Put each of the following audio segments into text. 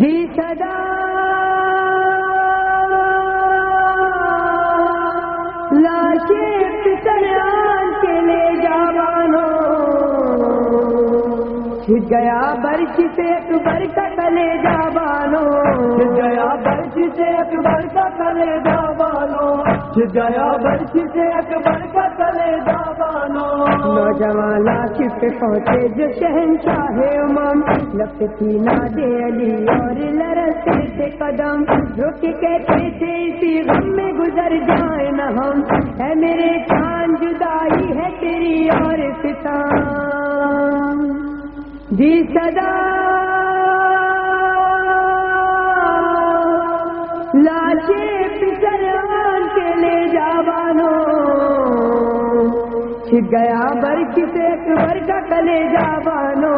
دی صدا لاشے پتریان کے لے جوانو چھٹ گیا برش سے اکبر کا کلے جوانو چھٹ گیا برش سے اکبر کا کلے جوانو چھٹ گیا برش سے اکبر کا کلے جوانو نوجوان لاش پہ پہنچے جو شہنشاہ امم لپتی نادے علی اور لرستے تھے قدم۔ جو کہ کہتے تھے اسی غم میں گزر جائیں نہ ہم۔ ہے میرے چاند جدائی ہے تیری اور ستام دی جی صدا۔ لاچے پسران گیا برش سے اکبر کا کلے جوانو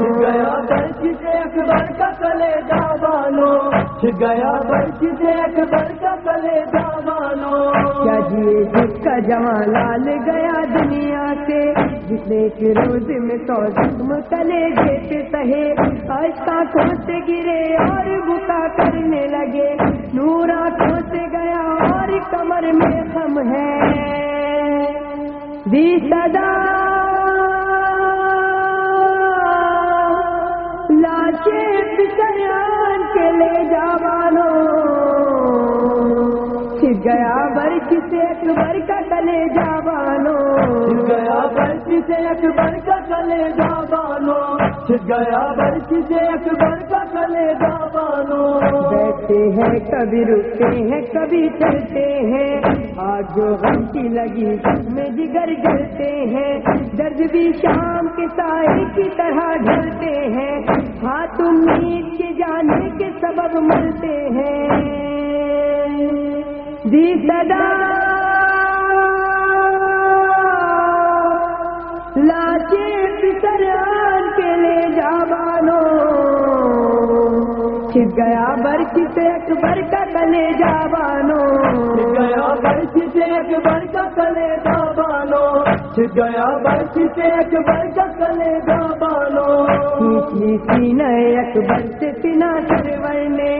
چھٹ گیا برش سے اکبر کا کلے جوانو چھٹ گیا برش سے اکبر کا کلے جوانو کیا جیے جس کا جوان لال گیا دنیا سے جس نے ایک روز میں سو زخم کلے گیتے آج آنکھوں سے گرے اور بکا کرنے لگے. نور آنکھوں سے گیا اور کمر میں خم ہے. لاشے پسریان کے لے جوانو چھٹ گیا برش سے اکبر کا کلے جوانو چھٹ گیا برش سے اکبر کا کلے جوانو چھٹ گیا برش سے اکبر کا کلے جوانو بیٹھتے ہیں کبھی رکتے ہیں کبھی چلتے ہیں۔ آج جو غم کی لگی میں جگر جلتے ہیں۔ درد بھی شام کے سائے کی طرح ڈھلتے ہیں۔ ہاتھ امید کے جانے کے سبب ملتے ہیں۔ دی صدا۔ لاچے پسران کے لے گیا برش سے اکبر کا کلے جوانو چھٹ گیا برش سے اکبر کا کلے جوانو چھٹ گیا برش سے اکبر کا کلے جوانو کھینچی سینہ اکبر سے سنا سرور نے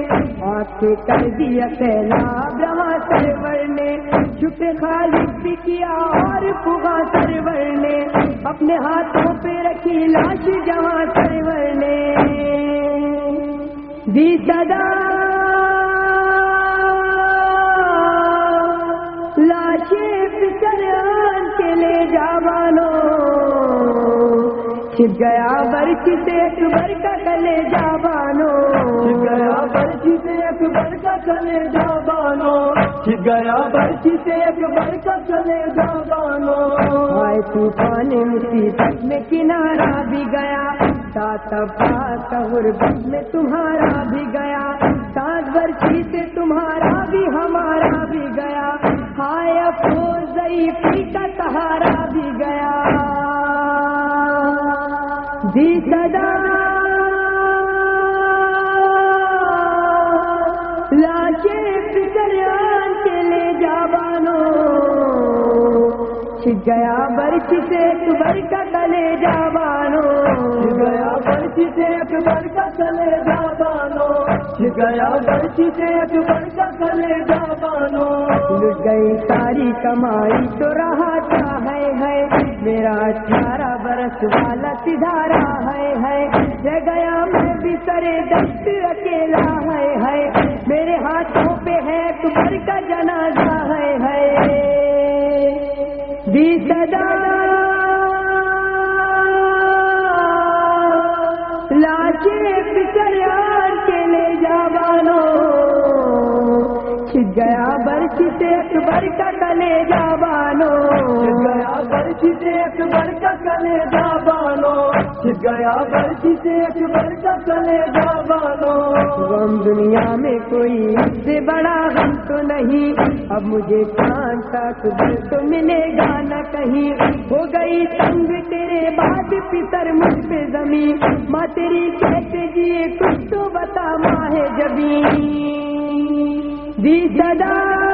آنکھیں کر دیا سیلاب رہا سرور نے چھپ خالد بھی کیا اور پگا سرور نے اپنے ہاتھوں پہ رکھی لاش جہاں سرور نے۔ جی دی صدا چھپ گیا برش سے اکبر کا کلے جوانو چھٹ گیا برش سے اکبر کا کلے جوانو چھٹ گیا برش سے اکبر کا کلے جوانو آئے طوفان مصیبت میں کنارا بھی گیا. غربت میں تمہارا بھی گیا. سات برسی سے تمہارا بھی ہمارا دی صدا لاچے پسریان کے لے گیا برش سے اکبر کا کلے جوانو چھٹ گیا برش سے اکبر کا کلے جوانو چھٹ گیا برش سے اکبر کا کلے جوانو لٹ گئی ساری کمائی تو رہا ہے میرا اٹھارہ برس والا سدھارا ہے ہے۔ رہ گیا، میں بھی سرے دست اکیلا ہے ہے۔ میرے ہاتھوں پہ ہے اکبر کا جنازہ ہے ہے۔ دی صدا لاچے پسریان کے لے جوانو چھٹ گیا برش سے اکبر کا کلے جوانو گیا سے اکبر کا کلے جوانو چھٹ گیا برش سے اکبر کا کلے جوانو غم دنیا میں کوئی اس سے بڑا غم تو نہیں۔ اب مجھے چاند تک تو ملے گا نہ کہیں۔ ہو گئی تنگ تیرے بعد پتر مجھ پہ زمین۔ ماں تیری کہتے جیے کچھ تو بتا ماں ہے جبھی جی دی صدا۔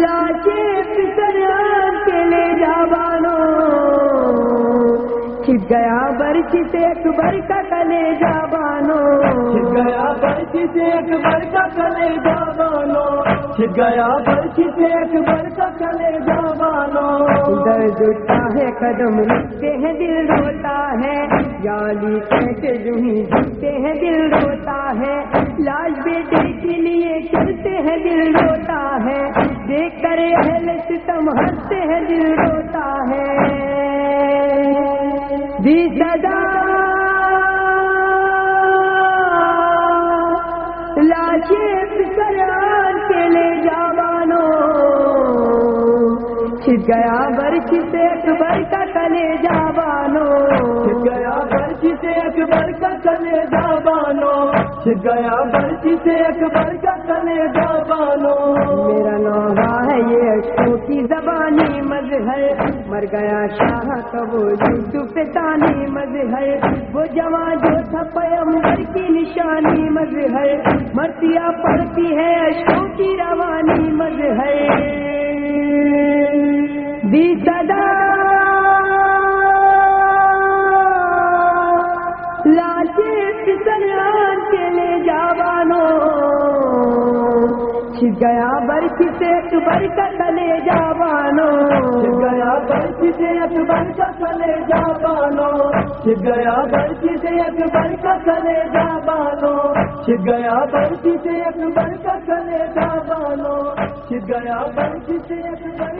لاچے پسریان گیا برچ سے اکبر کا کلے جا بانو گیا برچی سے اکبر کا کلے جا بانو گیا برچی سے اکبر کا کلے جا بانو۔ درد اٹھتا ہے قدم رکھتے ہیں دل روتا ہے۔ جالی کہتے جو ہی جھکتے ہیں دل روتا ہے۔ لاش بیٹے کے لیے چلتے ہیں دل روتا ہے۔ دیکھ کر اہل ستم ہنستے ہیں دل روتا دی صدا لاشیں پسران کے لے جوانوں چھپ گیا برچ سے اکبر کا کلے جوانوں چھٹ گیا برچی سے اکبر کا کلے جا بانو گیا برچی سے اکبر کا کلے جا مر گیا شاہ کا وہ یوسف ثانی مظہر وہ جوان جو تھا پیمبر کی نشانی مظہر مرتیا پڑتی ہے اشکوں کی روانی مظہر دی صدا لاچے پسران کے لے جوانوں چھپ گیا برچ سے اکبر کا کلے جوانوں چھٹ گیا برچی سے اکبر کا کلے جا بانو گیا برچی سے اکبر کا کلے جا بانو گیا برچی سے اکبر کا کلے جا بانو گیا برچی سے اکبر